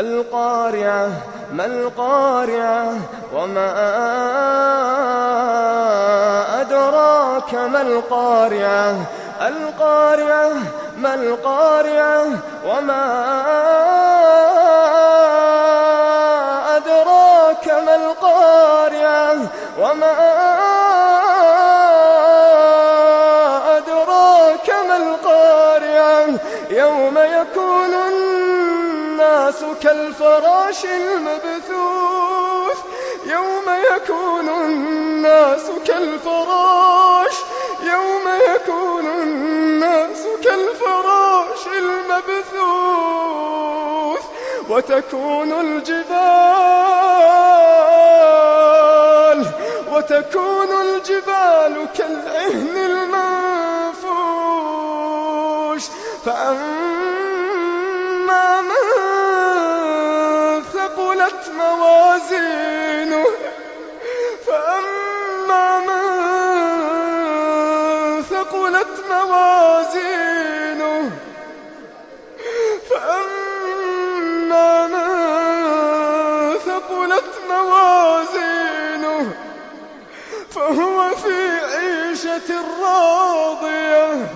القارعة ما القارعة؟ وما أدراك ما القارعة؟ القارعة ما القارعة؟ وما أدراك ما القارعة؟ وما أدراك ما القارعة؟ يوم يكون الناس كالفراش المبثوث يوم يكون الناس كالفراش يوم يكون الناس كالفراش المبثوث وتكون الجبال وتكون الجبال كالعهن المنفوش. فأما ثقلت موازينه. فأما من ثقلت موازينه فأما من ثقلت موازينه فهو في عيشة راضية.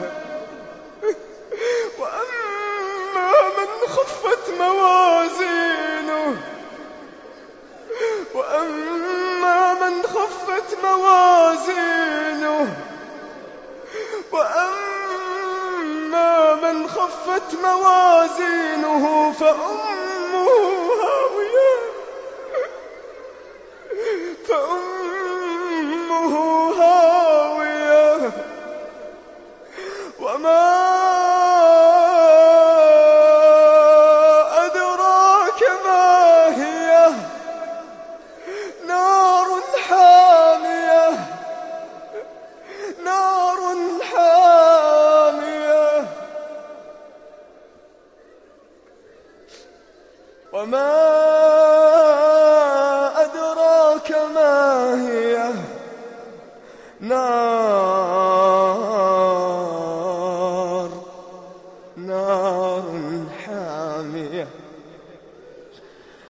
وأما من خفت موازينه وأما من خفت موازينه فأمه هاوية فأمه هاوية. وما وما أدراك ما هي نار نار حامية